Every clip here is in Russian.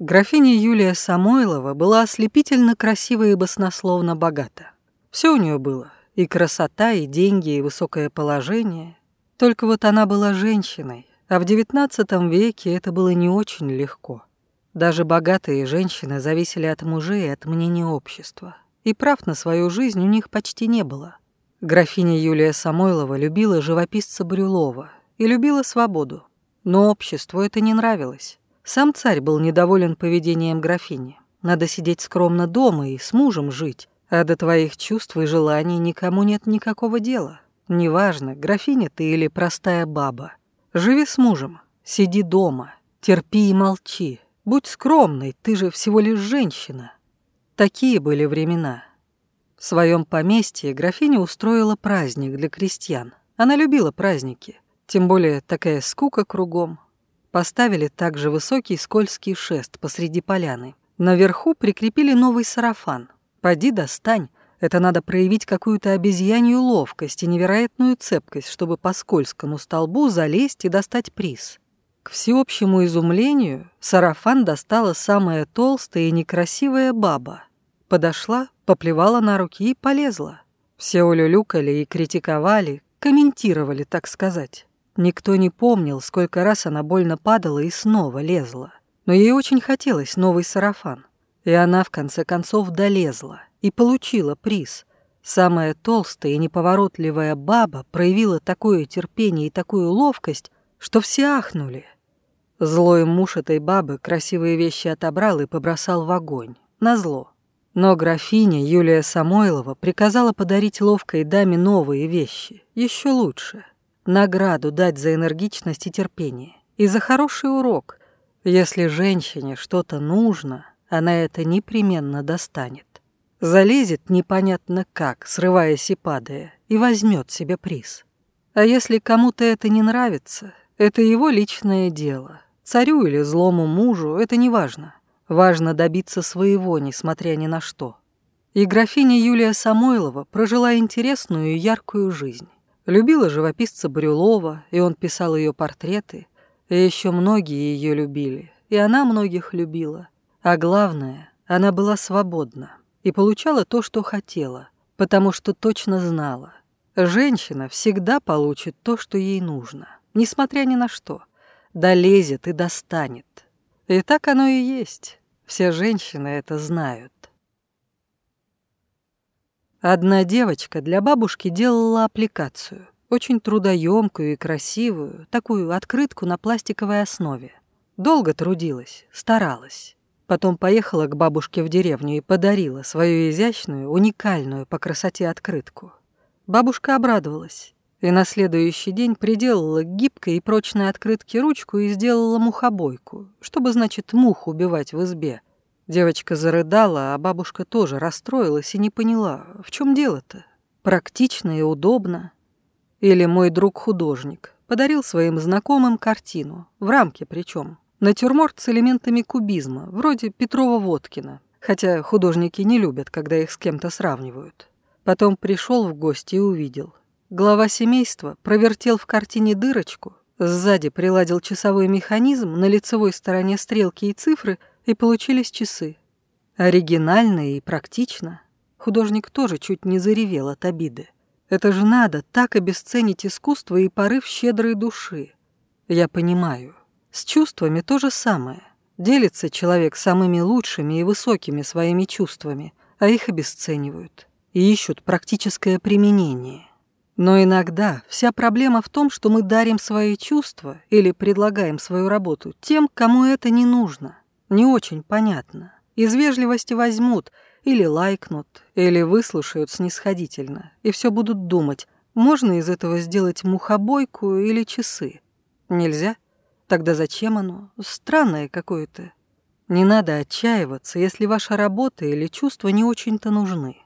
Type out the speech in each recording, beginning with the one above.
Графиня Юлия Самойлова была ослепительно красива и баснословно богата. Все у нее было – и красота, и деньги, и высокое положение. Только вот она была женщиной, а в XIX веке это было не очень легко. Даже богатые женщины зависели от мужей и от мнения общества. И прав на свою жизнь у них почти не было. Графиня Юлия Самойлова любила живописца Брюлова и любила свободу. Но обществу это не нравилось. Сам царь был недоволен поведением графини. Надо сидеть скромно дома и с мужем жить, а до твоих чувств и желаний никому нет никакого дела. Неважно, графиня ты или простая баба. Живи с мужем, сиди дома, терпи и молчи. Будь скромной, ты же всего лишь женщина. Такие были времена. В своем поместье графиня устроила праздник для крестьян. Она любила праздники, тем более такая скука кругом, Поставили также высокий скользкий шест посреди поляны. Наверху прикрепили новый сарафан. «Поди достань». Это надо проявить какую-то обезьянью ловкость и невероятную цепкость, чтобы по скользкому столбу залезть и достать приз. К всеобщему изумлению сарафан достала самая толстая и некрасивая баба. Подошла, поплевала на руки и полезла. Все улюлюкали и критиковали, комментировали, так сказать. Никто не помнил, сколько раз она больно падала и снова лезла. Но ей очень хотелось новый сарафан. И она, в конце концов, долезла и получила приз. Самая толстая и неповоротливая баба проявила такое терпение и такую ловкость, что все ахнули. Злой муж этой бабы красивые вещи отобрал и побросал в огонь. Назло. Но графиня Юлия Самойлова приказала подарить ловкой даме новые вещи, еще лучше. Награду дать за энергичность и терпение. И за хороший урок. Если женщине что-то нужно, она это непременно достанет. Залезет непонятно как, срываясь и падая, и возьмет себе приз. А если кому-то это не нравится, это его личное дело. Царю или злому мужу это не важно. Важно добиться своего, несмотря ни на что. И графиня Юлия Самойлова прожила интересную и яркую жизнь. Любила живописца Брюлова, и он писал ее портреты. И еще многие ее любили, и она многих любила. А главное, она была свободна и получала то, что хотела, потому что точно знала. Женщина всегда получит то, что ей нужно, несмотря ни на что. Долезет и достанет. И так оно и есть. Все женщины это знают. Одна девочка для бабушки делала аппликацию, очень трудоемкую и красивую, такую открытку на пластиковой основе. Долго трудилась, старалась. Потом поехала к бабушке в деревню и подарила свою изящную, уникальную по красоте открытку. Бабушка обрадовалась и на следующий день приделала к гибкой и прочной открытке ручку и сделала мухобойку, чтобы, значит, мух убивать в избе – Девочка зарыдала, а бабушка тоже расстроилась и не поняла, в чем дело-то. Практично и удобно. Или мой друг-художник подарил своим знакомым картину, в рамке причем, натюрморт с элементами кубизма, вроде Петрова-Водкина, хотя художники не любят, когда их с кем-то сравнивают. Потом пришел в гости и увидел. Глава семейства провертел в картине дырочку, сзади приладил часовой механизм на лицевой стороне стрелки и цифры – и получились часы. Оригинально и практично. Художник тоже чуть не заревел от обиды. Это же надо так обесценить искусство и порыв щедрой души. Я понимаю. С чувствами то же самое. Делится человек самыми лучшими и высокими своими чувствами, а их обесценивают и ищут практическое применение. Но иногда вся проблема в том, что мы дарим свои чувства или предлагаем свою работу тем, кому это не нужно. Не очень понятно. Из вежливости возьмут, или лайкнут, или выслушают снисходительно, и все будут думать, можно из этого сделать мухобойку или часы. Нельзя? Тогда зачем оно? Странное какое-то. Не надо отчаиваться, если ваша работа или чувства не очень-то нужны.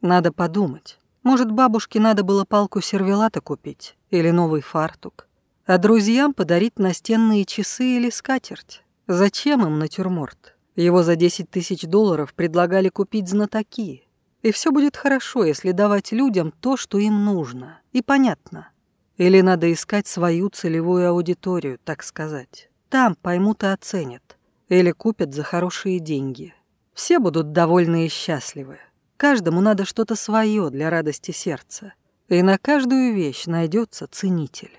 Надо подумать. Может, бабушке надо было палку сервелата купить или новый фартук, а друзьям подарить настенные часы или скатерть. Зачем им натюрморт? Его за 10 тысяч долларов предлагали купить знатоки. И все будет хорошо, если давать людям то, что им нужно. И понятно. Или надо искать свою целевую аудиторию, так сказать. Там поймут и оценят. Или купят за хорошие деньги. Все будут довольны и счастливы. Каждому надо что-то свое для радости сердца. И на каждую вещь найдется ценитель.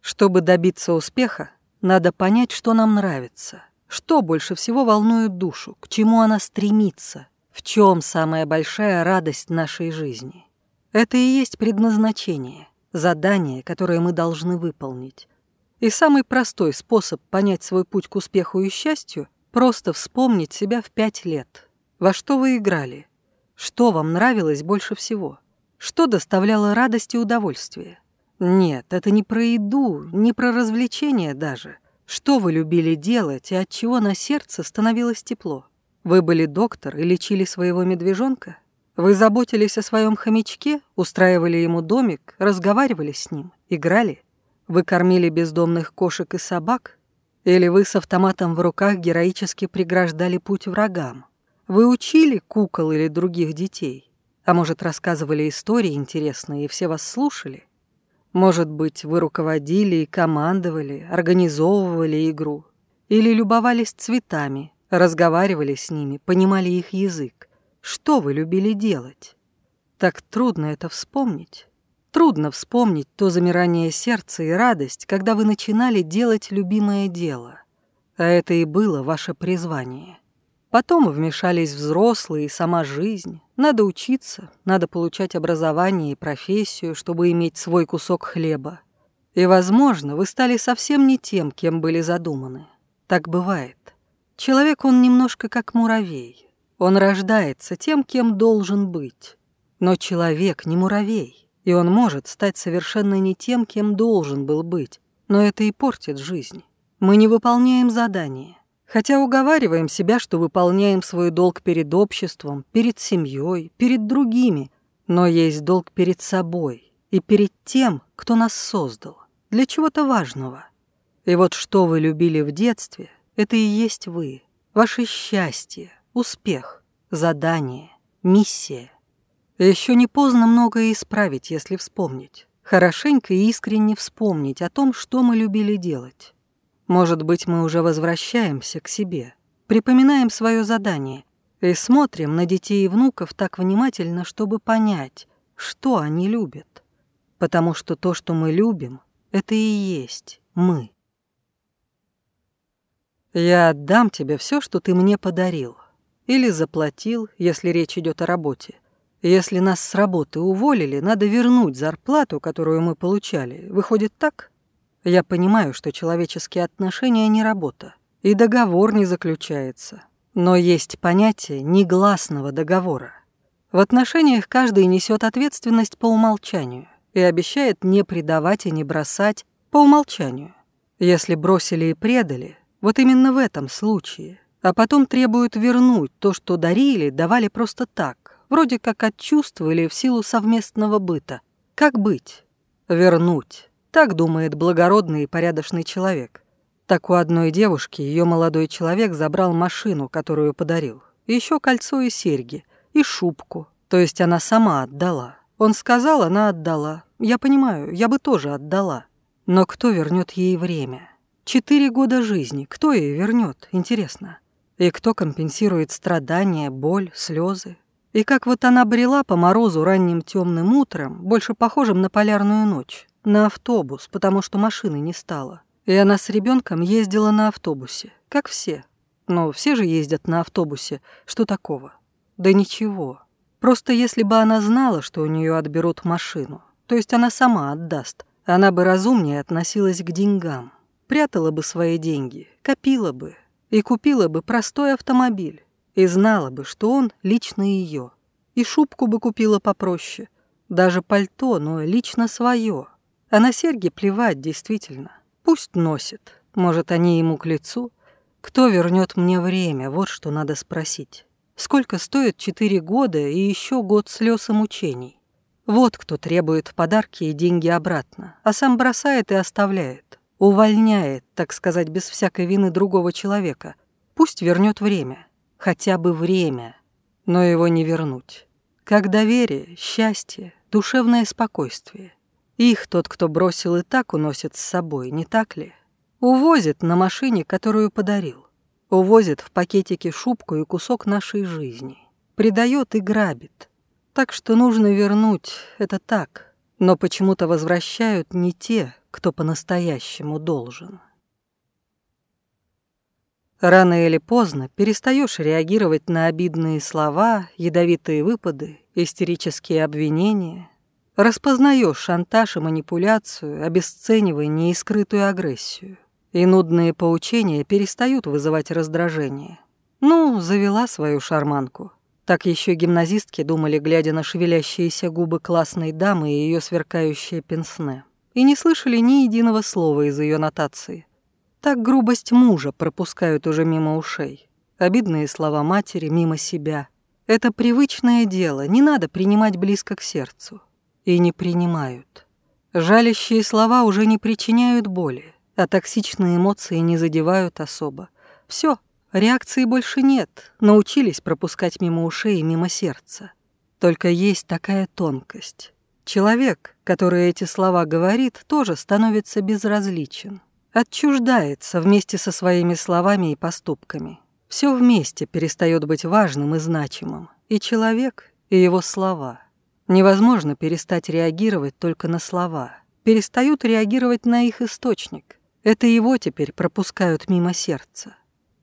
Чтобы добиться успеха, надо понять, что нам нравится, что больше всего волнует душу, к чему она стремится, в чем самая большая радость нашей жизни. Это и есть предназначение, задание, которое мы должны выполнить. И самый простой способ понять свой путь к успеху и счастью – просто вспомнить себя в пять лет. Во что вы играли? Что вам нравилось больше всего? Что доставляло радость и удовольствие? Нет, это не про еду, не про развлечения даже. Что вы любили делать и от чего на сердце становилось тепло? Вы были доктор и лечили своего медвежонка? Вы заботились о своем хомячке, устраивали ему домик, разговаривали с ним, играли? Вы кормили бездомных кошек и собак? Или вы с автоматом в руках героически преграждали путь врагам? Вы учили кукол или других детей? А может, рассказывали истории интересные, и все вас слушали? Может быть, вы руководили и командовали, организовывали игру. Или любовались цветами, разговаривали с ними, понимали их язык. Что вы любили делать? Так трудно это вспомнить. Трудно вспомнить то замирание сердца и радость, когда вы начинали делать любимое дело. А это и было ваше призвание. Потом вмешались взрослые и сама жизнь. Надо учиться, надо получать образование и профессию, чтобы иметь свой кусок хлеба. И, возможно, вы стали совсем не тем, кем были задуманы. Так бывает. Человек, он немножко как муравей. Он рождается тем, кем должен быть. Но человек не муравей, и он может стать совершенно не тем, кем должен был быть. Но это и портит жизнь. Мы не выполняем задание. Хотя уговариваем себя, что выполняем свой долг перед обществом, перед семьей, перед другими, но есть долг перед собой и перед тем, кто нас создал, для чего-то важного. И вот что вы любили в детстве, это и есть вы, ваше счастье, успех, задание, миссия. Еще не поздно многое исправить, если вспомнить. Хорошенько и искренне вспомнить о том, что мы любили делать. Может быть, мы уже возвращаемся к себе, припоминаем свое задание и смотрим на детей и внуков так внимательно, чтобы понять, что они любят. Потому что то, что мы любим, это и есть мы. Я отдам тебе все, что ты мне подарил. Или заплатил, если речь идет о работе. Если нас с работы уволили, надо вернуть зарплату, которую мы получали. Выходит так? Я понимаю, что человеческие отношения не работа, и договор не заключается. Но есть понятие негласного договора. В отношениях каждый несет ответственность по умолчанию и обещает не предавать и не бросать по умолчанию. Если бросили и предали, вот именно в этом случае, а потом требуют вернуть то, что дарили, давали просто так, вроде как от чувства или в силу совместного быта. Как быть? Вернуть. Так думает благородный и порядочный человек. Так у одной девушки ее молодой человек забрал машину, которую подарил, еще кольцо и серьги, и шубку, то есть она сама отдала. Он сказал, она отдала. Я понимаю, я бы тоже отдала. Но кто вернет ей время? Четыре года жизни, кто ей вернет, интересно? И кто компенсирует страдания, боль, слезы? И как вот она брела по морозу ранним темным утром, больше похожим на полярную ночь, на автобус, потому что машины не стало. И она с ребенком ездила на автобусе, как все. Но все же ездят на автобусе. Что такого? Да ничего. Просто если бы она знала, что у нее отберут машину, то есть она сама отдаст, она бы разумнее относилась к деньгам. Прятала бы свои деньги, копила бы и купила бы простой автомобиль. И знала бы, что он лично ее. И шубку бы купила попроще. Даже пальто, но лично свое. А на серьги плевать, действительно. Пусть носит. Может, они ему к лицу. Кто вернет мне время? Вот что надо спросить. Сколько стоит четыре года и еще год слез и мучений? Вот кто требует подарки и деньги обратно, а сам бросает и оставляет. Увольняет, так сказать, без всякой вины другого человека. Пусть вернет время. Хотя бы время. Но его не вернуть. Как доверие, счастье, душевное спокойствие. Их тот, кто бросил, и так уносит с собой, не так ли? Увозит на машине, которую подарил. Увозит в пакетике шубку и кусок нашей жизни. Предает и грабит. Так что нужно вернуть, это так. Но почему-то возвращают не те, кто по-настоящему должен. Рано или поздно перестаешь реагировать на обидные слова, ядовитые выпады, истерические обвинения, Распознаешь шантаж и манипуляцию, обесценивание и скрытую агрессию. И нудные поучения перестают вызывать раздражение. Ну, завела свою шарманку. Так еще гимназистки думали, глядя на шевелящиеся губы классной дамы и ее сверкающие пенсне. И не слышали ни единого слова из ее нотации. Так грубость мужа пропускают уже мимо ушей. Обидные слова матери мимо себя. Это привычное дело, не надо принимать близко к сердцу и не принимают. Жалящие слова уже не причиняют боли, а токсичные эмоции не задевают особо. Все, реакции больше нет, научились пропускать мимо ушей и мимо сердца. Только есть такая тонкость. Человек, который эти слова говорит, тоже становится безразличен. Отчуждается вместе со своими словами и поступками. Все вместе перестает быть важным и значимым. И человек, и его слова – Невозможно перестать реагировать только на слова. Перестают реагировать на их источник. Это его теперь пропускают мимо сердца.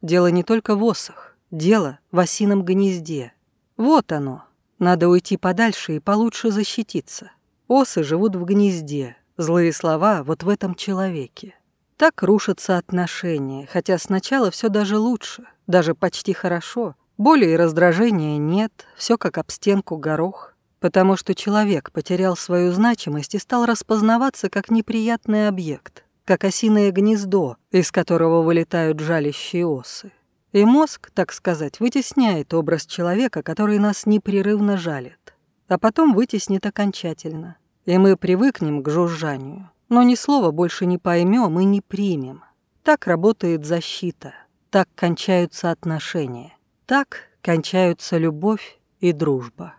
Дело не только в осах. Дело в осином гнезде. Вот оно. Надо уйти подальше и получше защититься. Осы живут в гнезде. Злые слова вот в этом человеке. Так рушатся отношения, хотя сначала все даже лучше, даже почти хорошо. Боли и раздражения нет, все как об стенку горох потому что человек потерял свою значимость и стал распознаваться как неприятный объект, как осиное гнездо, из которого вылетают жалящие осы. И мозг, так сказать, вытесняет образ человека, который нас непрерывно жалит, а потом вытеснит окончательно. И мы привыкнем к жужжанию, но ни слова больше не поймем и не примем. Так работает защита, так кончаются отношения, так кончаются любовь и дружба.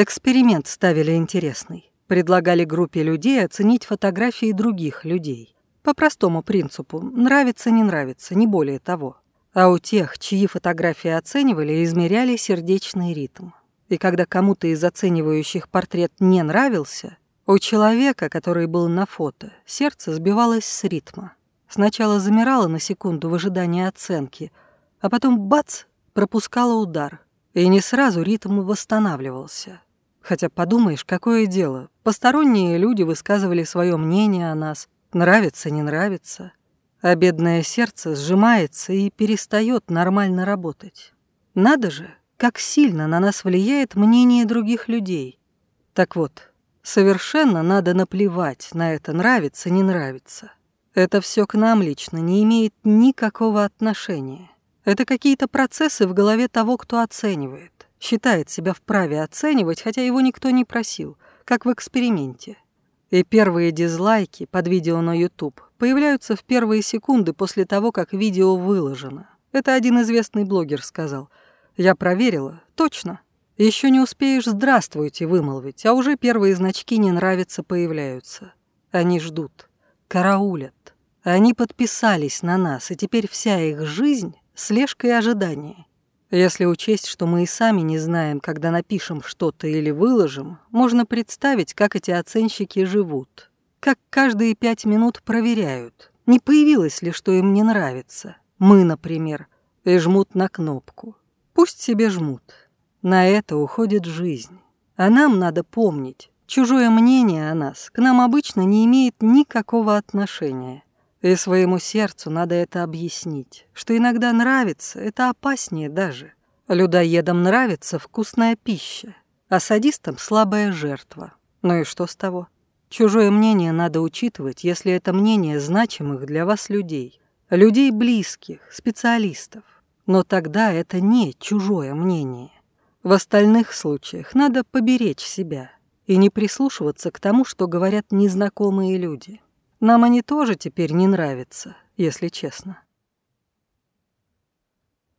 Эксперимент ставили интересный. Предлагали группе людей оценить фотографии других людей. По простому принципу «нравится-не нравится», не более того. А у тех, чьи фотографии оценивали, измеряли сердечный ритм. И когда кому-то из оценивающих портрет не нравился, у человека, который был на фото, сердце сбивалось с ритма. Сначала замирало на секунду в ожидании оценки, а потом бац, пропускало удар. И не сразу ритм восстанавливался. Хотя подумаешь, какое дело. Посторонние люди высказывали свое мнение о нас. Нравится, не нравится. А бедное сердце сжимается и перестает нормально работать. Надо же, как сильно на нас влияет мнение других людей. Так вот, совершенно надо наплевать на это нравится, не нравится. Это все к нам лично не имеет никакого отношения. Это какие-то процессы в голове того, кто оценивает считает себя вправе оценивать, хотя его никто не просил, как в эксперименте. И первые дизлайки под видео на YouTube появляются в первые секунды после того, как видео выложено. Это один известный блогер сказал. «Я проверила. Точно. Еще не успеешь «здравствуйте» вымолвить, а уже первые значки «не нравится» появляются. Они ждут. Караулят. Они подписались на нас, и теперь вся их жизнь — слежка и ожидание. Если учесть, что мы и сами не знаем, когда напишем что-то или выложим, можно представить, как эти оценщики живут, как каждые пять минут проверяют, не появилось ли что им не нравится, мы, например, и жмут на кнопку. Пусть себе жмут. На это уходит жизнь. А нам надо помнить, чужое мнение о нас к нам обычно не имеет никакого отношения. И своему сердцу надо это объяснить, что иногда нравится, это опаснее даже. Людоедам нравится вкусная пища, а садистам слабая жертва. Ну и что с того? Чужое мнение надо учитывать, если это мнение значимых для вас людей, людей близких, специалистов. Но тогда это не чужое мнение. В остальных случаях надо поберечь себя и не прислушиваться к тому, что говорят незнакомые люди. Нам они тоже теперь не нравятся, если честно.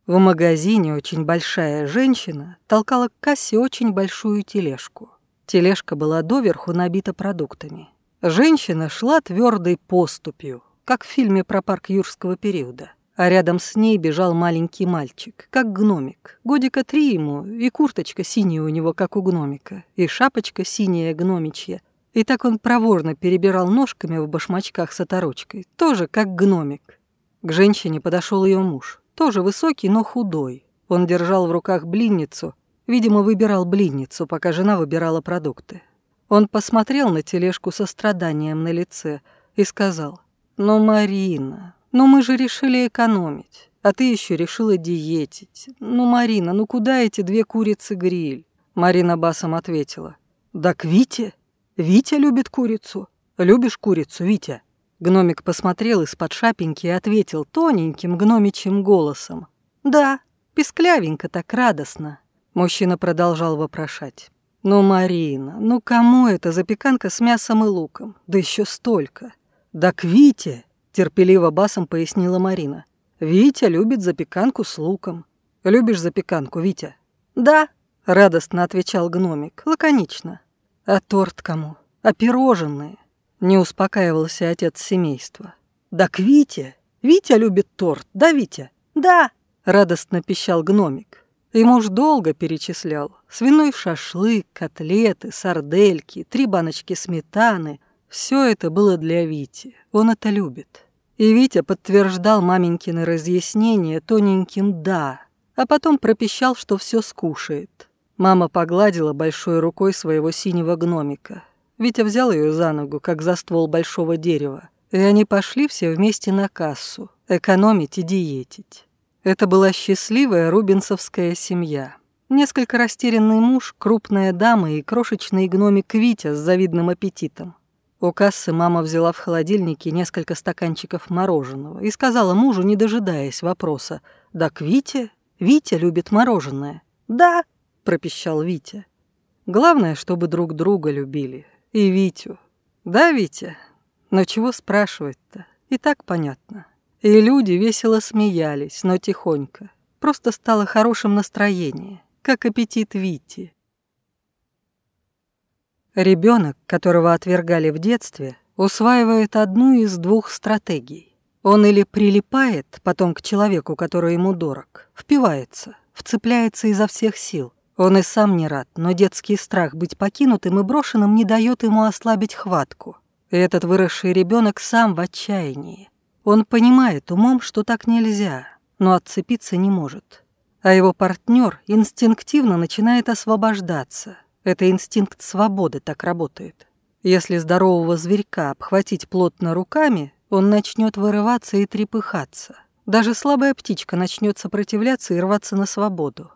В магазине очень большая женщина толкала к кассе очень большую тележку. Тележка была доверху набита продуктами. Женщина шла твердой поступью, как в фильме про парк юрского периода. А рядом с ней бежал маленький мальчик, как гномик. Годика три ему, и курточка синяя у него, как у гномика, и шапочка синяя гномичья, и так он проворно перебирал ножками в башмачках с оторочкой, тоже как гномик. К женщине подошел ее муж, тоже высокий, но худой. Он держал в руках блинницу, видимо, выбирал блинницу, пока жена выбирала продукты. Он посмотрел на тележку со страданием на лице и сказал, "Но Марина, ну мы же решили экономить, а ты еще решила диетить. Ну, Марина, ну куда эти две курицы гриль?» Марина басом ответила, «Да к Вите?» «Витя любит курицу. Любишь курицу, Витя?» Гномик посмотрел из-под шапеньки и ответил тоненьким гномичьим голосом. «Да, песклявенько так радостно», — мужчина продолжал вопрошать. «Ну, Марина, ну кому эта запеканка с мясом и луком? Да еще столько!» «Да к Вите!» — терпеливо басом пояснила Марина. «Витя любит запеканку с луком. Любишь запеканку, Витя?» «Да», — радостно отвечал гномик, лаконично. «А торт кому? А пирожные?» — не успокаивался отец семейства. «Да к Вите! Витя любит торт, да, Витя?» «Да!» — радостно пищал гномик. И муж долго перечислял. Свиной шашлык, котлеты, сардельки, три баночки сметаны. Все это было для Вити. Он это любит. И Витя подтверждал маменькины разъяснения тоненьким «да», а потом пропищал, что все скушает. Мама погладила большой рукой своего синего гномика. Витя взял ее за ногу, как за ствол большого дерева. И они пошли все вместе на кассу, экономить и диетить. Это была счастливая рубинсовская семья. Несколько растерянный муж, крупная дама и крошечный гномик Витя с завидным аппетитом. У кассы мама взяла в холодильнике несколько стаканчиков мороженого и сказала мужу, не дожидаясь вопроса, «Да к Вите? Витя любит мороженое». «Да», пропищал Витя. «Главное, чтобы друг друга любили. И Витю. Да, Витя? Но чего спрашивать-то? И так понятно». И люди весело смеялись, но тихонько. Просто стало хорошим настроение, как аппетит Вити. Ребенок, которого отвергали в детстве, усваивает одну из двух стратегий. Он или прилипает потом к человеку, который ему дорог, впивается, вцепляется изо всех сил, он и сам не рад, но детский страх быть покинутым и брошенным не дает ему ослабить хватку. И этот выросший ребенок сам в отчаянии. Он понимает умом, что так нельзя, но отцепиться не может. А его партнер инстинктивно начинает освобождаться. Это инстинкт свободы так работает. Если здорового зверька обхватить плотно руками, он начнет вырываться и трепыхаться. Даже слабая птичка начнет сопротивляться и рваться на свободу.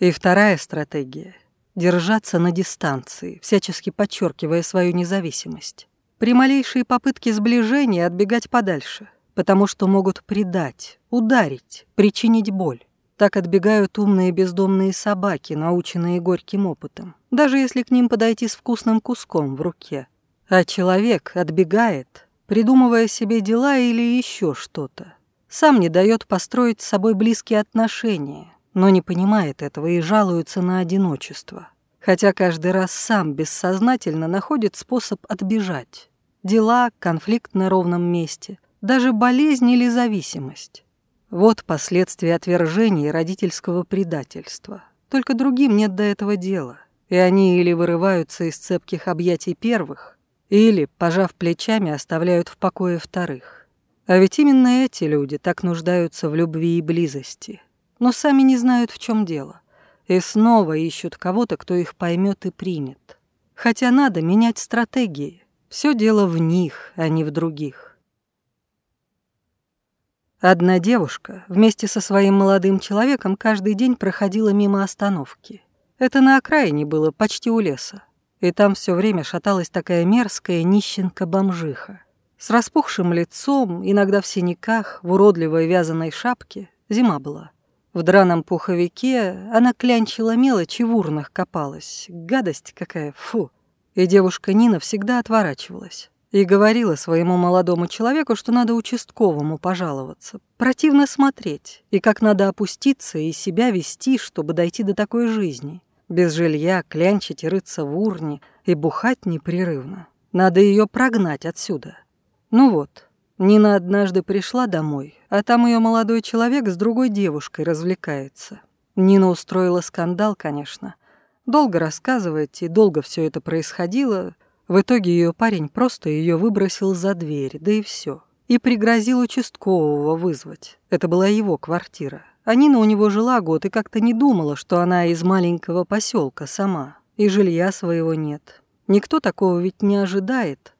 И вторая стратегия — держаться на дистанции, всячески подчеркивая свою независимость. При малейшей попытке сближения отбегать подальше, потому что могут предать, ударить, причинить боль. Так отбегают умные бездомные собаки, наученные горьким опытом, даже если к ним подойти с вкусным куском в руке. А человек отбегает, придумывая себе дела или еще что-то. Сам не дает построить с собой близкие отношения, но не понимает этого и жалуется на одиночество. Хотя каждый раз сам бессознательно находит способ отбежать. Дела, конфликт на ровном месте, даже болезнь или зависимость. Вот последствия отвержения родительского предательства. Только другим нет до этого дела. И они или вырываются из цепких объятий первых, или, пожав плечами, оставляют в покое вторых. А ведь именно эти люди так нуждаются в любви и близости – но сами не знают, в чем дело. И снова ищут кого-то, кто их поймет и примет. Хотя надо менять стратегии. Все дело в них, а не в других. Одна девушка вместе со своим молодым человеком каждый день проходила мимо остановки. Это на окраине было, почти у леса. И там все время шаталась такая мерзкая нищенка-бомжиха. С распухшим лицом, иногда в синяках, в уродливой вязаной шапке, зима была — в драном пуховике она клянчила мелочи в урнах копалась. Гадость какая, фу. И девушка Нина всегда отворачивалась. И говорила своему молодому человеку, что надо участковому пожаловаться. Противно смотреть. И как надо опуститься и себя вести, чтобы дойти до такой жизни. Без жилья, клянчить и рыться в урне. И бухать непрерывно. Надо ее прогнать отсюда. Ну вот, Нина однажды пришла домой, а там ее молодой человек с другой девушкой развлекается. Нина устроила скандал, конечно. Долго рассказывать и долго все это происходило. В итоге ее парень просто ее выбросил за дверь, да и все. И пригрозил участкового вызвать. Это была его квартира. А Нина у него жила год и как-то не думала, что она из маленького поселка сама. И жилья своего нет. Никто такого ведь не ожидает.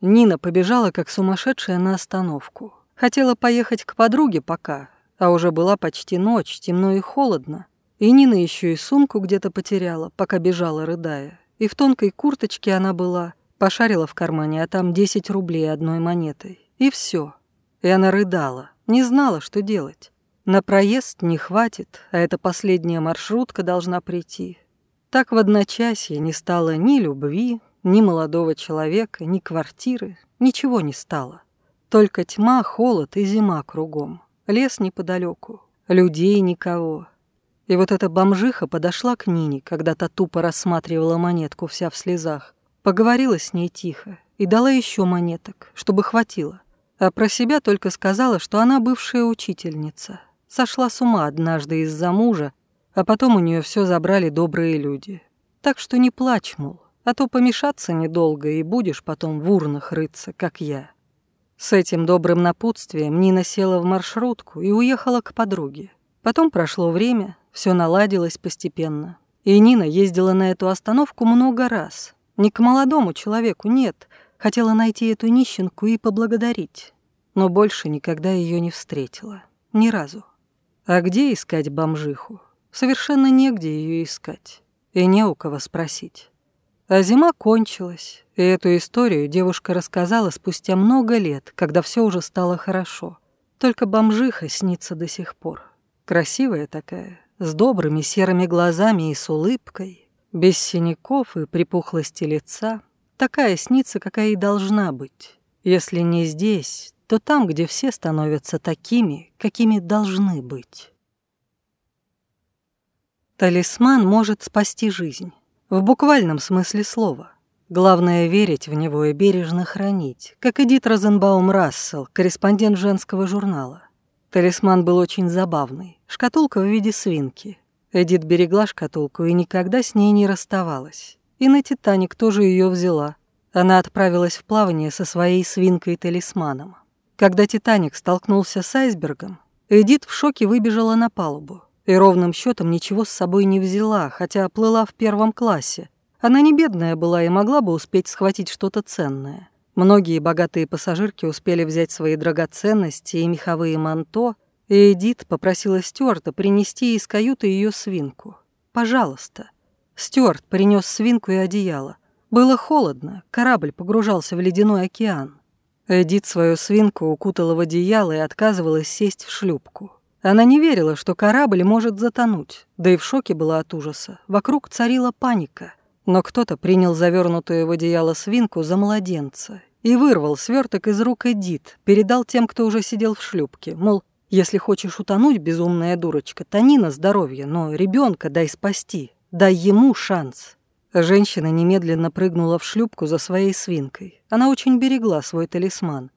Нина побежала, как сумасшедшая, на остановку. Хотела поехать к подруге пока, а уже была почти ночь, темно и холодно. И Нина еще и сумку где-то потеряла, пока бежала, рыдая. И в тонкой курточке она была, пошарила в кармане, а там 10 рублей одной монетой. И все. И она рыдала, не знала, что делать. На проезд не хватит, а эта последняя маршрутка должна прийти. Так в одночасье не стало ни любви, ни молодого человека, ни квартиры, ничего не стало. Только тьма, холод и зима кругом. Лес неподалеку, людей никого. И вот эта бомжиха подошла к Нине, когда та тупо рассматривала монетку вся в слезах. Поговорила с ней тихо и дала еще монеток, чтобы хватило. А про себя только сказала, что она бывшая учительница. Сошла с ума однажды из-за мужа, а потом у нее все забрали добрые люди. Так что не плачь, мол, а то помешаться недолго и будешь потом в урнах рыться, как я». С этим добрым напутствием Нина села в маршрутку и уехала к подруге. Потом прошло время, все наладилось постепенно. И Нина ездила на эту остановку много раз. Не к молодому человеку, нет. Хотела найти эту нищенку и поблагодарить. Но больше никогда ее не встретила. Ни разу. А где искать бомжиху? Совершенно негде ее искать. И не у кого спросить. А зима кончилась, и эту историю девушка рассказала спустя много лет, когда все уже стало хорошо. Только бомжиха снится до сих пор. Красивая такая, с добрыми серыми глазами и с улыбкой, без синяков и припухлости лица. Такая снится, какая и должна быть. Если не здесь, то там, где все становятся такими, какими должны быть. Талисман может спасти жизнь. В буквальном смысле слова. Главное — верить в него и бережно хранить, как Эдит Розенбаум Рассел, корреспондент женского журнала. Талисман был очень забавный. Шкатулка в виде свинки. Эдит берегла шкатулку и никогда с ней не расставалась. И на «Титаник» тоже ее взяла. Она отправилась в плавание со своей свинкой-талисманом. Когда «Титаник» столкнулся с айсбергом, Эдит в шоке выбежала на палубу. И ровным счетом ничего с собой не взяла, хотя плыла в первом классе. Она не бедная была и могла бы успеть схватить что-то ценное. Многие богатые пассажирки успели взять свои драгоценности и меховые манто, и Эдит попросила Стюарта принести из каюты ее свинку. «Пожалуйста». Стюарт принес свинку и одеяло. Было холодно, корабль погружался в ледяной океан. Эдит свою свинку укутала в одеяло и отказывалась сесть в шлюпку. Она не верила, что корабль может затонуть, да и в шоке была от ужаса. Вокруг царила паника. Но кто-то принял завернутую в одеяло свинку за младенца и вырвал сверток из рук Эдит, передал тем, кто уже сидел в шлюпке, мол, если хочешь утонуть, безумная дурочка, тони на здоровье, но ребенка дай спасти, дай ему шанс. Женщина немедленно прыгнула в шлюпку за своей свинкой. Она очень берегла свой талисман.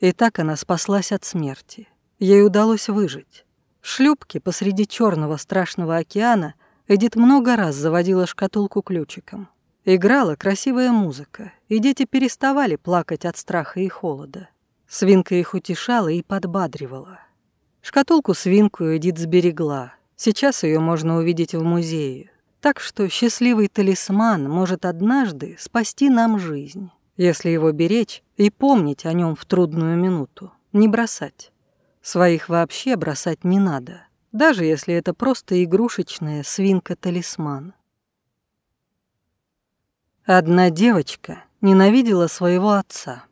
И так она спаслась от смерти. Ей удалось выжить. В шлюпке посреди черного страшного океана Эдит много раз заводила шкатулку ключиком. Играла красивая музыка, и дети переставали плакать от страха и холода. Свинка их утешала и подбадривала. Шкатулку свинку Эдит сберегла. Сейчас ее можно увидеть в музее. Так что счастливый талисман может однажды спасти нам жизнь, если его беречь и помнить о нем в трудную минуту, не бросать. Своих вообще бросать не надо, даже если это просто игрушечная свинка-талисман. Одна девочка ненавидела своего отца.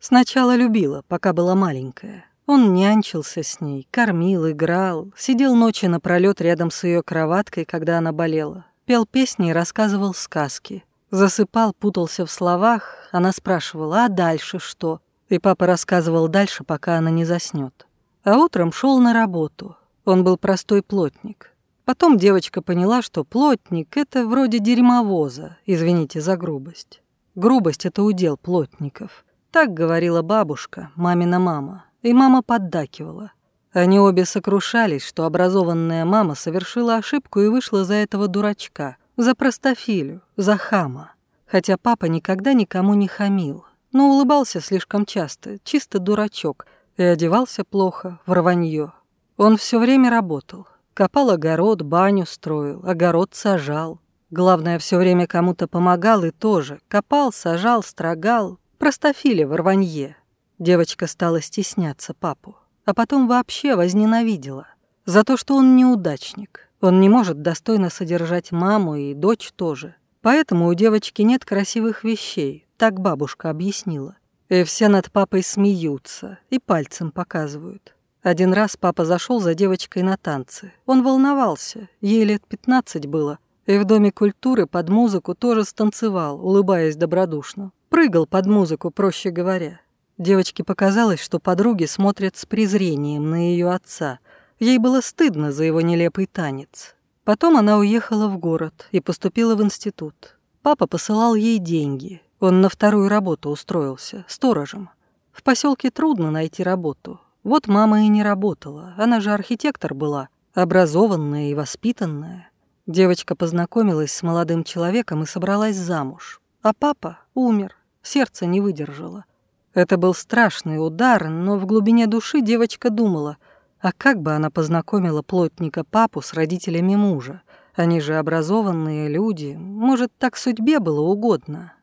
Сначала любила, пока была маленькая. Он нянчился с ней, кормил, играл, сидел ночи напролёт рядом с ее кроваткой, когда она болела, пел песни и рассказывал сказки. Засыпал, путался в словах, она спрашивала, а дальше что? И папа рассказывал дальше, пока она не заснет а утром шел на работу. Он был простой плотник. Потом девочка поняла, что плотник — это вроде дерьмовоза, извините за грубость. Грубость — это удел плотников. Так говорила бабушка, мамина мама, и мама поддакивала. Они обе сокрушались, что образованная мама совершила ошибку и вышла за этого дурачка, за простофилю, за хама. Хотя папа никогда никому не хамил, но улыбался слишком часто, чисто дурачок — и одевался плохо в рванье. Он все время работал. Копал огород, баню строил, огород сажал. Главное, все время кому-то помогал и тоже. Копал, сажал, строгал. Простофили в рванье. Девочка стала стесняться папу. А потом вообще возненавидела. За то, что он неудачник. Он не может достойно содержать маму и дочь тоже. Поэтому у девочки нет красивых вещей. Так бабушка объяснила. И все над папой смеются и пальцем показывают. Один раз папа зашел за девочкой на танцы. Он волновался, ей лет 15 было. И в Доме культуры под музыку тоже станцевал, улыбаясь добродушно. Прыгал под музыку, проще говоря. Девочке показалось, что подруги смотрят с презрением на ее отца. Ей было стыдно за его нелепый танец. Потом она уехала в город и поступила в институт. Папа посылал ей деньги, он на вторую работу устроился, сторожем. В поселке трудно найти работу. Вот мама и не работала, она же архитектор была, образованная и воспитанная. Девочка познакомилась с молодым человеком и собралась замуж. А папа умер, сердце не выдержало. Это был страшный удар, но в глубине души девочка думала, а как бы она познакомила плотника папу с родителями мужа? Они же образованные люди, может, так судьбе было угодно.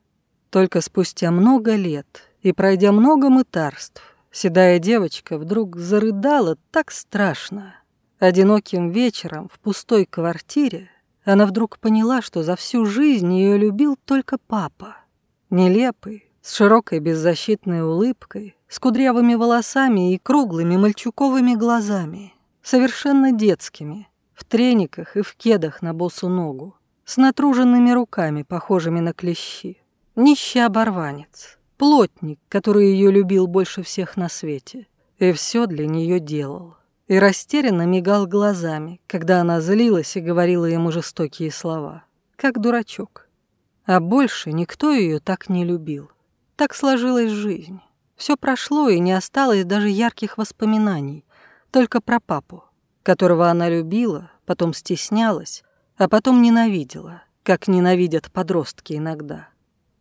Только спустя много лет и пройдя много мытарств, седая девочка вдруг зарыдала так страшно. Одиноким вечером в пустой квартире она вдруг поняла, что за всю жизнь ее любил только папа. Нелепый, с широкой беззащитной улыбкой, с кудрявыми волосами и круглыми мальчуковыми глазами, совершенно детскими, в трениках и в кедах на босу ногу, с натруженными руками, похожими на клещи. Нищий оборванец, плотник, который ее любил больше всех на свете, и все для нее делал. И растерянно мигал глазами, когда она злилась и говорила ему жестокие слова, как дурачок. А больше никто ее так не любил. Так сложилась жизнь. Все прошло, и не осталось даже ярких воспоминаний, только про папу, которого она любила, потом стеснялась, а потом ненавидела, как ненавидят подростки иногда.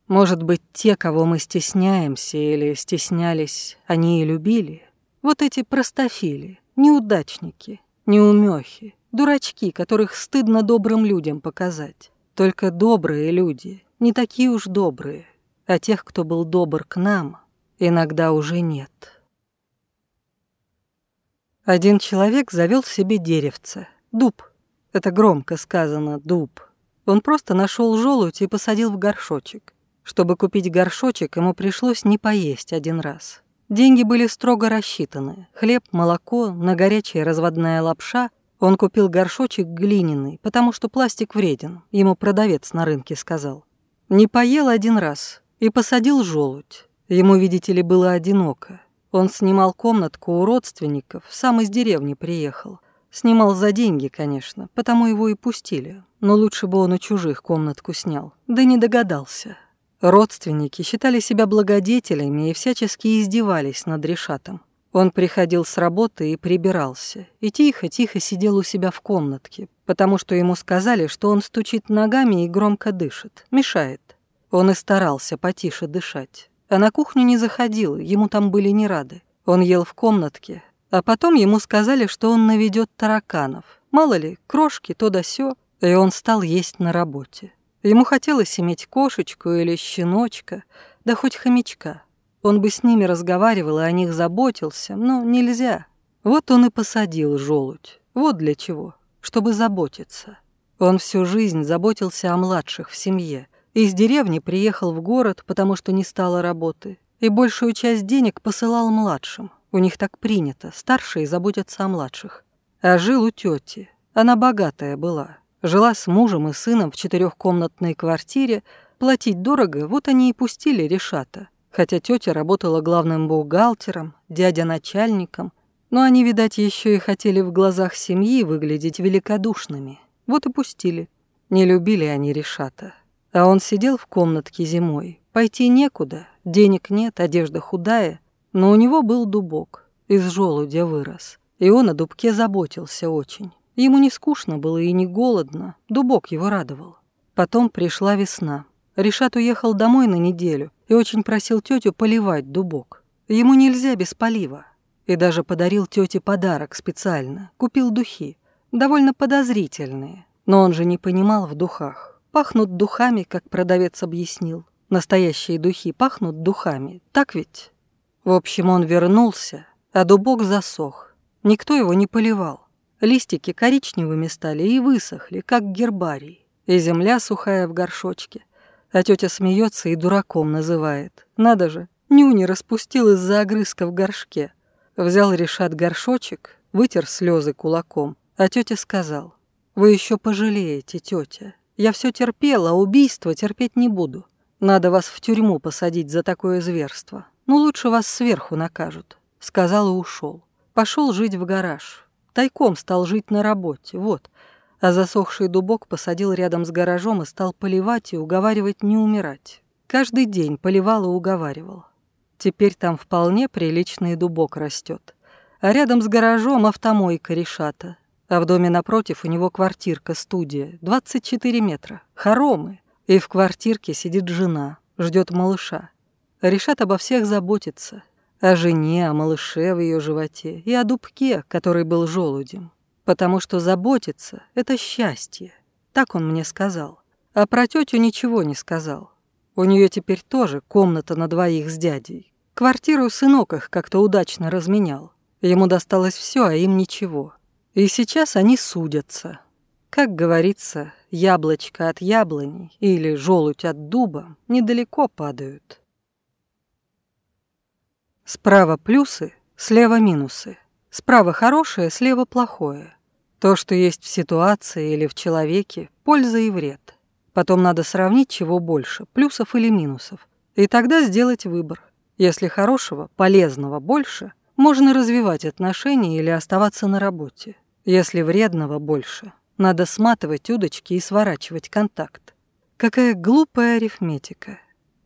Может быть, те, кого мы стесняемся или стеснялись, они и любили? Вот эти простофили, неудачники, неумехи, дурачки, которых стыдно добрым людям показать. Только добрые люди, не такие уж добрые, а тех, кто был добр к нам, иногда уже нет. Один человек завел себе деревце, дуб. Это громко сказано «дуб». Он просто нашел желудь и посадил в горшочек. Чтобы купить горшочек, ему пришлось не поесть один раз. Деньги были строго рассчитаны. Хлеб, молоко, на горячая разводная лапша. Он купил горшочек глиняный, потому что пластик вреден, ему продавец на рынке сказал. Не поел один раз и посадил желудь. Ему, видите ли, было одиноко. Он снимал комнатку у родственников, сам из деревни приехал. Снимал за деньги, конечно, потому его и пустили. Но лучше бы он у чужих комнатку снял. Да не догадался. Родственники считали себя благодетелями и всячески издевались над Решатом. Он приходил с работы и прибирался, и тихо-тихо сидел у себя в комнатке, потому что ему сказали, что он стучит ногами и громко дышит, мешает. Он и старался потише дышать, а на кухню не заходил, ему там были не рады. Он ел в комнатке, а потом ему сказали, что он наведет тараканов. Мало ли, крошки, то да сё, и он стал есть на работе. Ему хотелось иметь кошечку или щеночка, да хоть хомячка. Он бы с ними разговаривал и о них заботился, но нельзя. Вот он и посадил желудь. Вот для чего. Чтобы заботиться. Он всю жизнь заботился о младших в семье. Из деревни приехал в город, потому что не стало работы. И большую часть денег посылал младшим. У них так принято. Старшие заботятся о младших. А жил у тети. Она богатая была. Жила с мужем и сыном в четырехкомнатной квартире, платить дорого, вот они и пустили решата. Хотя тетя работала главным бухгалтером, дядя начальником, но они, видать, еще и хотели в глазах семьи выглядеть великодушными. Вот и пустили. Не любили они решата. А он сидел в комнатке зимой. Пойти некуда, денег нет, одежда худая. Но у него был дубок. Из желудя вырос. И он о дубке заботился очень. Ему не скучно было и не голодно, дубок его радовал. Потом пришла весна. Решат уехал домой на неделю и очень просил тетю поливать дубок. Ему нельзя без полива. И даже подарил тете подарок специально, купил духи, довольно подозрительные. Но он же не понимал в духах. Пахнут духами, как продавец объяснил. Настоящие духи пахнут духами, так ведь? В общем, он вернулся, а дубок засох. Никто его не поливал. Листики коричневыми стали и высохли, как гербарий. И земля сухая в горшочке. А тетя смеется и дураком называет. Надо же, нюни распустил из-за огрызка в горшке. Взял решат горшочек, вытер слезы кулаком, а тетя сказал. «Вы еще пожалеете, тетя. Я все терпела, а убийство терпеть не буду. Надо вас в тюрьму посадить за такое зверство. Ну, лучше вас сверху накажут», — сказал и ушел. Пошел жить в гараж, Тайком стал жить на работе, вот. А засохший дубок посадил рядом с гаражом и стал поливать и уговаривать не умирать. Каждый день поливал и уговаривал. Теперь там вполне приличный дубок растет. А рядом с гаражом автомойка Решата. А в доме напротив у него квартирка-студия, 24 метра, хоромы. И в квартирке сидит жена, ждет малыша. Решат обо всех заботиться, о жене, о малыше в ее животе и о дубке, который был желудем. Потому что заботиться — это счастье. Так он мне сказал. А про тетю ничего не сказал. У нее теперь тоже комната на двоих с дядей. Квартиру сынок их как-то удачно разменял. Ему досталось все, а им ничего. И сейчас они судятся. Как говорится, яблочко от яблони или желудь от дуба недалеко падают. Справа плюсы, слева минусы. Справа хорошее, слева плохое. То, что есть в ситуации или в человеке, польза и вред. Потом надо сравнить, чего больше, плюсов или минусов. И тогда сделать выбор. Если хорошего, полезного больше, можно развивать отношения или оставаться на работе. Если вредного больше, надо сматывать удочки и сворачивать контакт. Какая глупая арифметика.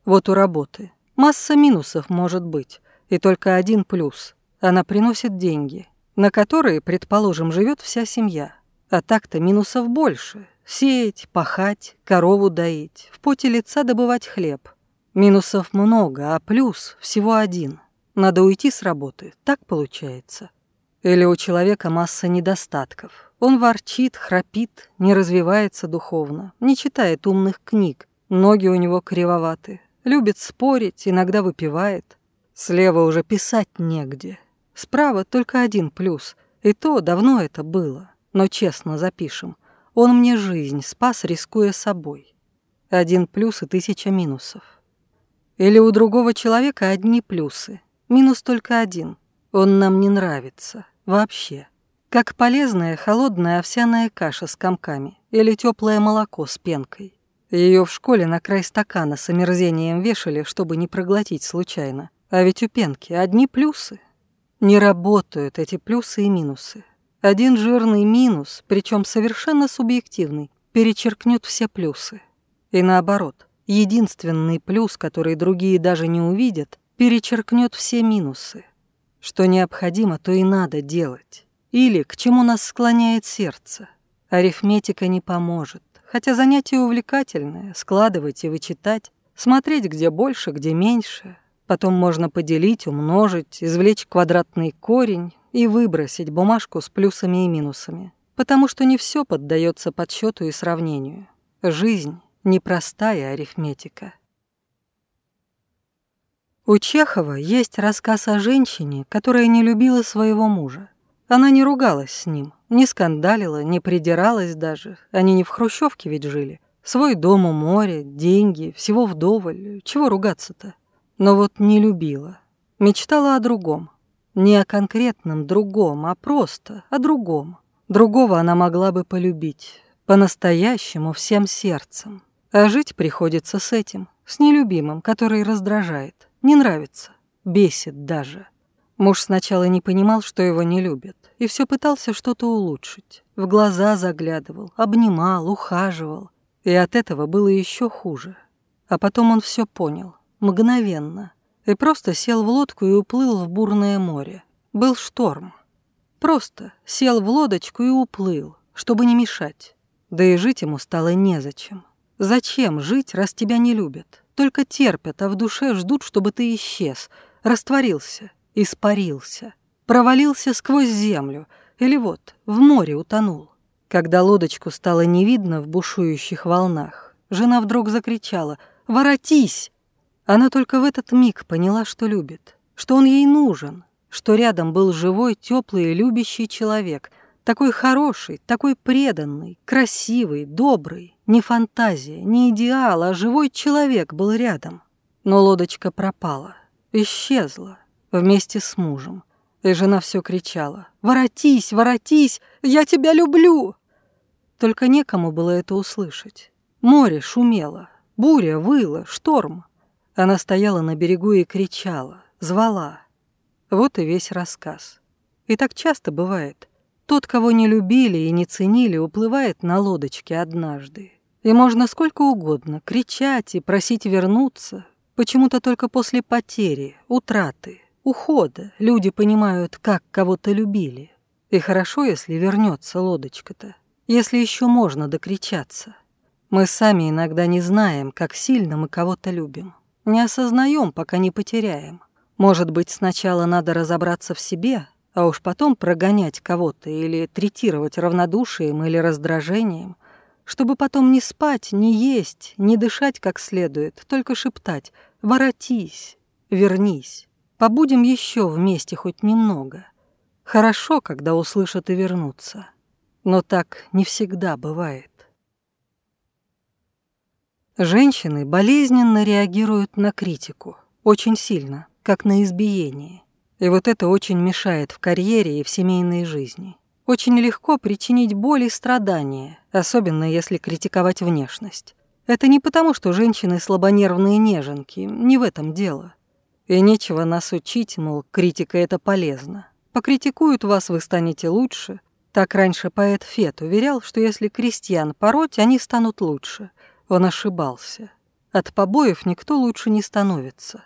Вот у работы. Масса минусов может быть и только один плюс. Она приносит деньги, на которые, предположим, живет вся семья. А так-то минусов больше. Сеять, пахать, корову доить, в поте лица добывать хлеб. Минусов много, а плюс всего один. Надо уйти с работы, так получается. Или у человека масса недостатков. Он ворчит, храпит, не развивается духовно, не читает умных книг, ноги у него кривоваты, любит спорить, иногда выпивает. Слева уже писать негде. Справа только один плюс. И то давно это было, но честно запишем. Он мне жизнь спас, рискуя собой. Один плюс и тысяча минусов. Или у другого человека одни плюсы. Минус только один. Он нам не нравится. Вообще. Как полезная холодная овсяная каша с комками или теплое молоко с пенкой. Ее в школе на край стакана с омерзением вешали, чтобы не проглотить случайно. А ведь у Пенки одни плюсы. Не работают эти плюсы и минусы. Один жирный минус, причем совершенно субъективный, перечеркнет все плюсы. И наоборот, единственный плюс, который другие даже не увидят, перечеркнет все минусы. Что необходимо, то и надо делать. Или к чему нас склоняет сердце. Арифметика не поможет. Хотя занятие увлекательное, складывать и вычитать, смотреть где больше, где меньше. Потом можно поделить, умножить, извлечь квадратный корень и выбросить бумажку с плюсами и минусами. Потому что не все поддается подсчету и сравнению. Жизнь — непростая арифметика. У Чехова есть рассказ о женщине, которая не любила своего мужа. Она не ругалась с ним, не скандалила, не придиралась даже. Они не в хрущевке ведь жили. Свой дом у моря, деньги, всего вдоволь. Чего ругаться-то? но вот не любила. Мечтала о другом. Не о конкретном другом, а просто о другом. Другого она могла бы полюбить. По-настоящему, всем сердцем. А жить приходится с этим, с нелюбимым, который раздражает, не нравится, бесит даже. Муж сначала не понимал, что его не любят, и все пытался что-то улучшить. В глаза заглядывал, обнимал, ухаживал. И от этого было еще хуже. А потом он все понял мгновенно, и просто сел в лодку и уплыл в бурное море. Был шторм. Просто сел в лодочку и уплыл, чтобы не мешать. Да и жить ему стало незачем. Зачем жить, раз тебя не любят? Только терпят, а в душе ждут, чтобы ты исчез, растворился, испарился, провалился сквозь землю или вот в море утонул. Когда лодочку стало не видно в бушующих волнах, жена вдруг закричала «Воротись!» Она только в этот миг поняла, что любит, что он ей нужен, что рядом был живой, теплый и любящий человек, такой хороший, такой преданный, красивый, добрый, не фантазия, не идеал, а живой человек был рядом. Но лодочка пропала, исчезла вместе с мужем. И жена все кричала «Воротись, воротись, я тебя люблю!» Только некому было это услышать. Море шумело, буря выла, шторм. Она стояла на берегу и кричала, звала. Вот и весь рассказ. И так часто бывает. Тот, кого не любили и не ценили, уплывает на лодочке однажды. И можно сколько угодно кричать и просить вернуться. Почему-то только после потери, утраты, ухода люди понимают, как кого-то любили. И хорошо, если вернется лодочка-то, если еще можно докричаться. Мы сами иногда не знаем, как сильно мы кого-то любим. Не осознаем, пока не потеряем. Может быть, сначала надо разобраться в себе, а уж потом прогонять кого-то или третировать равнодушием или раздражением, чтобы потом не спать, не есть, не дышать как следует, только шептать «воротись, вернись, побудем еще вместе хоть немного». Хорошо, когда услышат и вернутся, но так не всегда бывает. Женщины болезненно реагируют на критику, очень сильно, как на избиение. И вот это очень мешает в карьере и в семейной жизни. Очень легко причинить боль и страдания, особенно если критиковать внешность. Это не потому, что женщины слабонервные неженки, не в этом дело. И нечего нас учить, мол, критика — это полезно. Покритикуют вас, вы станете лучше. Так раньше поэт Фет уверял, что если крестьян пороть, они станут лучше — он ошибался. От побоев никто лучше не становится.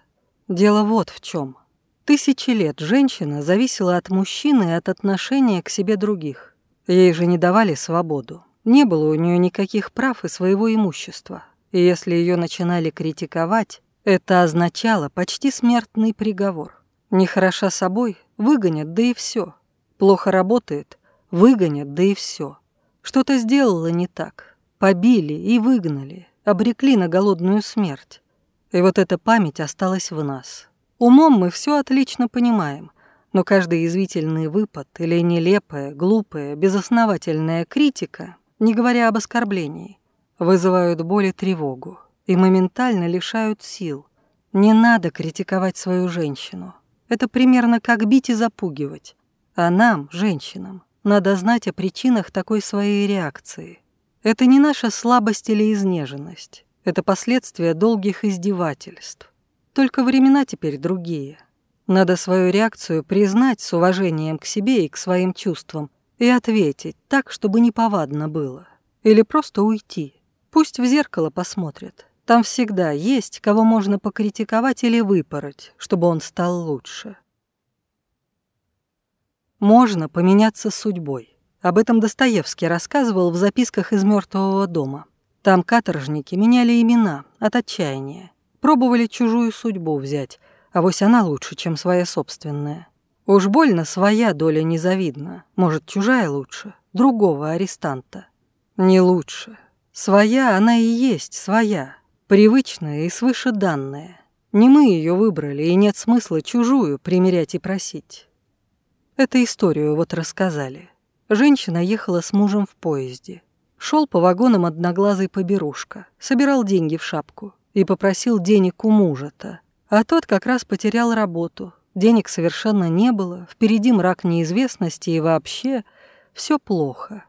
Дело вот в чем. Тысячи лет женщина зависела от мужчины и от отношения к себе других. Ей же не давали свободу. Не было у нее никаких прав и своего имущества. И если ее начинали критиковать, это означало почти смертный приговор. Нехороша собой, выгонят, да и все. Плохо работает, выгонят, да и все. Что-то сделала не так, Побили и выгнали, обрекли на голодную смерть. И вот эта память осталась в нас. Умом мы все отлично понимаем, но каждый извительный выпад или нелепая, глупая, безосновательная критика, не говоря об оскорблении, вызывают боль и тревогу и моментально лишают сил. Не надо критиковать свою женщину. Это примерно как бить и запугивать. А нам, женщинам, надо знать о причинах такой своей реакции – это не наша слабость или изнеженность. Это последствия долгих издевательств. Только времена теперь другие. Надо свою реакцию признать с уважением к себе и к своим чувствам и ответить так, чтобы неповадно было. Или просто уйти. Пусть в зеркало посмотрят. Там всегда есть, кого можно покритиковать или выпороть, чтобы он стал лучше. Можно поменяться судьбой. Об этом Достоевский рассказывал в записках из мертвого дома. Там каторжники меняли имена от отчаяния, пробовали чужую судьбу взять, а вось она лучше, чем своя собственная. Уж больно своя доля незавидна, может, чужая лучше, другого арестанта. Не лучше. Своя она и есть своя, привычная и свыше данная. Не мы ее выбрали, и нет смысла чужую примерять и просить. Эту историю вот рассказали. Женщина ехала с мужем в поезде. Шел по вагонам одноглазый поберушка, собирал деньги в шапку и попросил денег у мужа-то. А тот как раз потерял работу, денег совершенно не было, впереди мрак неизвестности и вообще все плохо.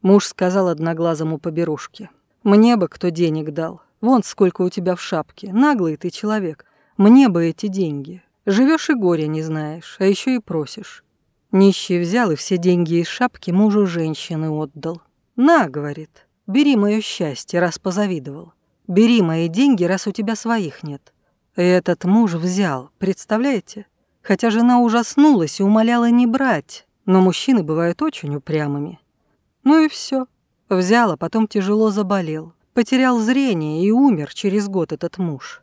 Муж сказал одноглазому поберушке, «Мне бы кто денег дал, вон сколько у тебя в шапке, наглый ты человек, мне бы эти деньги. Живешь и горе не знаешь, а еще и просишь. Нищий взял и все деньги из шапки мужу женщины отдал. «На», — говорит, — «бери моё счастье, раз позавидовал. Бери мои деньги, раз у тебя своих нет». И этот муж взял, представляете? Хотя жена ужаснулась и умоляла не брать, но мужчины бывают очень упрямыми. Ну и все. Взял, а потом тяжело заболел. Потерял зрение и умер через год этот муж.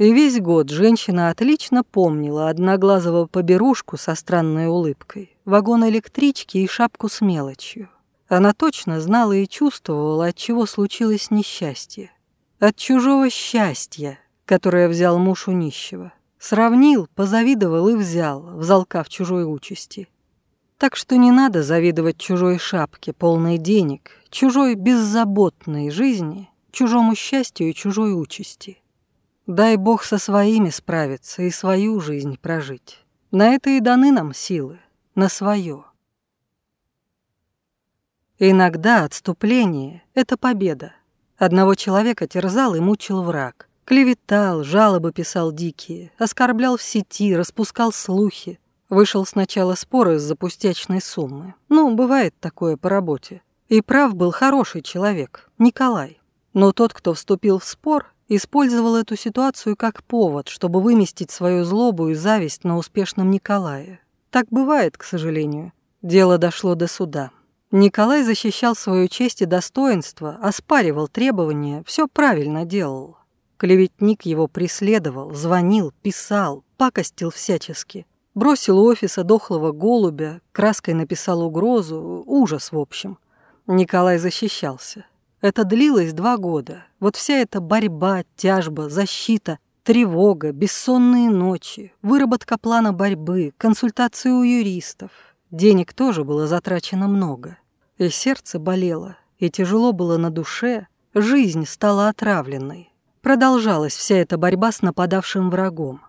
И весь год женщина отлично помнила одноглазого поберушку со странной улыбкой, вагон электрички и шапку с мелочью. Она точно знала и чувствовала, от чего случилось несчастье. От чужого счастья, которое взял муж у нищего. Сравнил, позавидовал и взял, взалкав чужой участи. Так что не надо завидовать чужой шапке, полной денег, чужой беззаботной жизни, чужому счастью и чужой участи. Дай Бог со своими справиться и свою жизнь прожить. На это и даны нам силы, на свое. Иногда отступление — это победа. Одного человека терзал и мучил враг. Клеветал, жалобы писал дикие, оскорблял в сети, распускал слухи. Вышел сначала спор из-за пустячной суммы. Ну, бывает такое по работе. И прав был хороший человек, Николай. Но тот, кто вступил в спор, использовал эту ситуацию как повод, чтобы выместить свою злобу и зависть на успешном Николае. Так бывает, к сожалению. Дело дошло до суда. Николай защищал свою честь и достоинство, оспаривал требования, все правильно делал. Клеветник его преследовал, звонил, писал, пакостил всячески. Бросил у офиса дохлого голубя, краской написал угрозу, ужас в общем. Николай защищался. Это длилось два года. Вот вся эта борьба, тяжба, защита, тревога, бессонные ночи, выработка плана борьбы, консультации у юристов. Денег тоже было затрачено много. И сердце болело, и тяжело было на душе, жизнь стала отравленной. Продолжалась вся эта борьба с нападавшим врагом.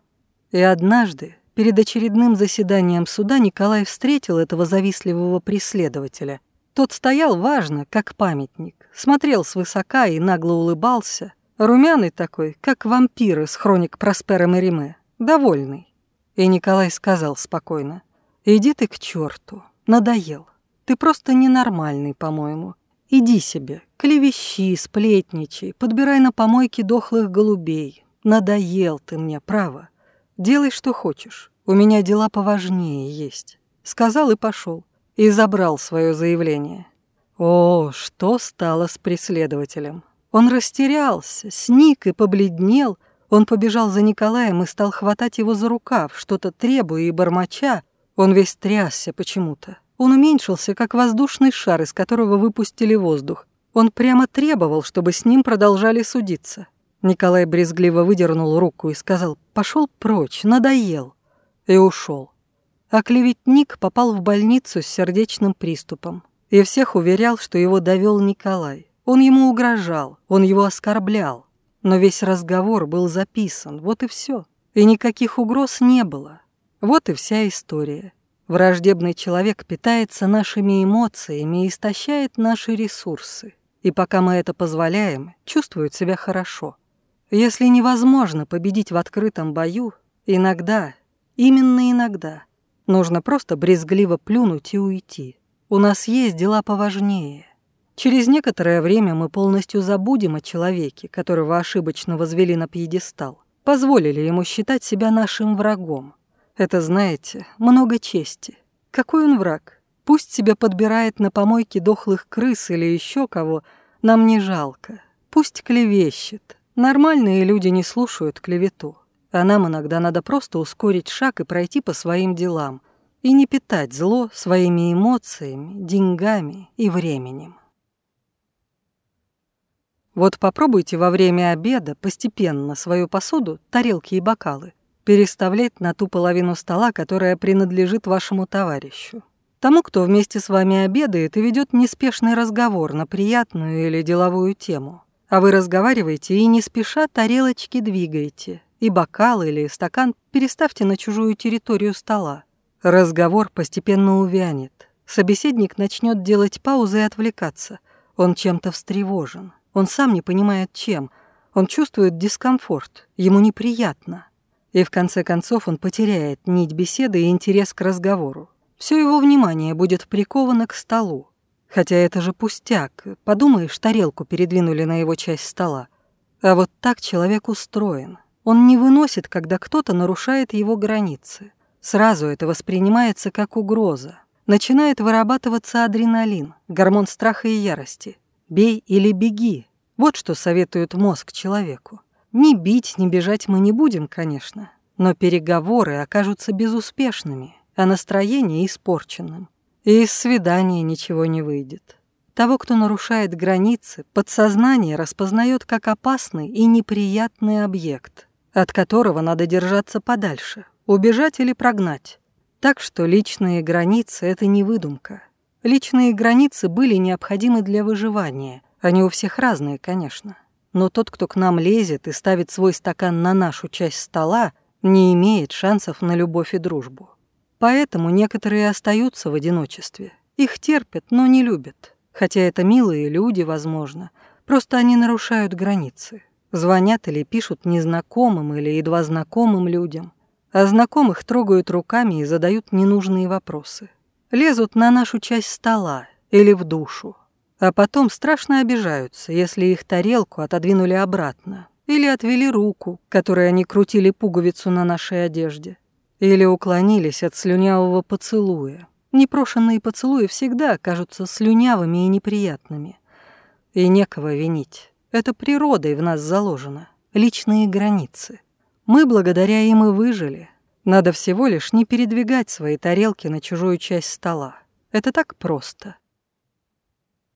И однажды, перед очередным заседанием суда, Николай встретил этого завистливого преследователя. Тот стоял важно, как памятник смотрел свысока и нагло улыбался, румяный такой, как вампир из хроник Проспера Мериме, довольный. И Николай сказал спокойно, «Иди ты к черту, надоел. Ты просто ненормальный, по-моему. Иди себе, клевещи, сплетничай, подбирай на помойке дохлых голубей. Надоел ты мне, право. Делай, что хочешь. У меня дела поважнее есть». Сказал и пошел. И забрал свое заявление. О, что стало с преследователем? Он растерялся, сник и побледнел. Он побежал за Николаем и стал хватать его за рукав, что-то требуя и бормоча. Он весь трясся почему-то. Он уменьшился, как воздушный шар, из которого выпустили воздух. Он прямо требовал, чтобы с ним продолжали судиться. Николай брезгливо выдернул руку и сказал «пошел прочь, надоел» и ушел. А клеветник попал в больницу с сердечным приступом и всех уверял, что его довел Николай. Он ему угрожал, он его оскорблял. Но весь разговор был записан, вот и все. И никаких угроз не было. Вот и вся история. Враждебный человек питается нашими эмоциями и истощает наши ресурсы. И пока мы это позволяем, чувствует себя хорошо. Если невозможно победить в открытом бою, иногда, именно иногда, нужно просто брезгливо плюнуть и уйти. У нас есть дела поважнее. Через некоторое время мы полностью забудем о человеке, которого ошибочно возвели на пьедестал. Позволили ему считать себя нашим врагом. Это, знаете, много чести. Какой он враг? Пусть себя подбирает на помойке дохлых крыс или еще кого, нам не жалко. Пусть клевещет. Нормальные люди не слушают клевету. А нам иногда надо просто ускорить шаг и пройти по своим делам – и не питать зло своими эмоциями, деньгами и временем. Вот попробуйте во время обеда постепенно свою посуду, тарелки и бокалы переставлять на ту половину стола, которая принадлежит вашему товарищу. Тому, кто вместе с вами обедает и ведет неспешный разговор на приятную или деловую тему. А вы разговариваете и не спеша тарелочки двигаете, и бокал или стакан переставьте на чужую территорию стола. Разговор постепенно увянет. Собеседник начнет делать паузы и отвлекаться. Он чем-то встревожен. Он сам не понимает, чем. Он чувствует дискомфорт. Ему неприятно. И в конце концов он потеряет нить беседы и интерес к разговору. Все его внимание будет приковано к столу. Хотя это же пустяк. Подумаешь, тарелку передвинули на его часть стола. А вот так человек устроен. Он не выносит, когда кто-то нарушает его границы. Сразу это воспринимается как угроза. Начинает вырабатываться адреналин, гормон страха и ярости. «Бей или беги» — вот что советует мозг человеку. Не бить, не бежать мы не будем, конечно, но переговоры окажутся безуспешными, а настроение испорченным. И из свидания ничего не выйдет. Того, кто нарушает границы, подсознание распознает как опасный и неприятный объект, от которого надо держаться подальше убежать или прогнать. Так что личные границы — это не выдумка. Личные границы были необходимы для выживания. Они у всех разные, конечно. Но тот, кто к нам лезет и ставит свой стакан на нашу часть стола, не имеет шансов на любовь и дружбу. Поэтому некоторые остаются в одиночестве. Их терпят, но не любят. Хотя это милые люди, возможно. Просто они нарушают границы. Звонят или пишут незнакомым или едва знакомым людям – а знакомых трогают руками и задают ненужные вопросы. Лезут на нашу часть стола или в душу, а потом страшно обижаются, если их тарелку отодвинули обратно или отвели руку, которой они крутили пуговицу на нашей одежде, или уклонились от слюнявого поцелуя. Непрошенные поцелуи всегда кажутся слюнявыми и неприятными. И некого винить. Это природой в нас заложено. Личные границы. Мы благодаря им и выжили. Надо всего лишь не передвигать свои тарелки на чужую часть стола. Это так просто.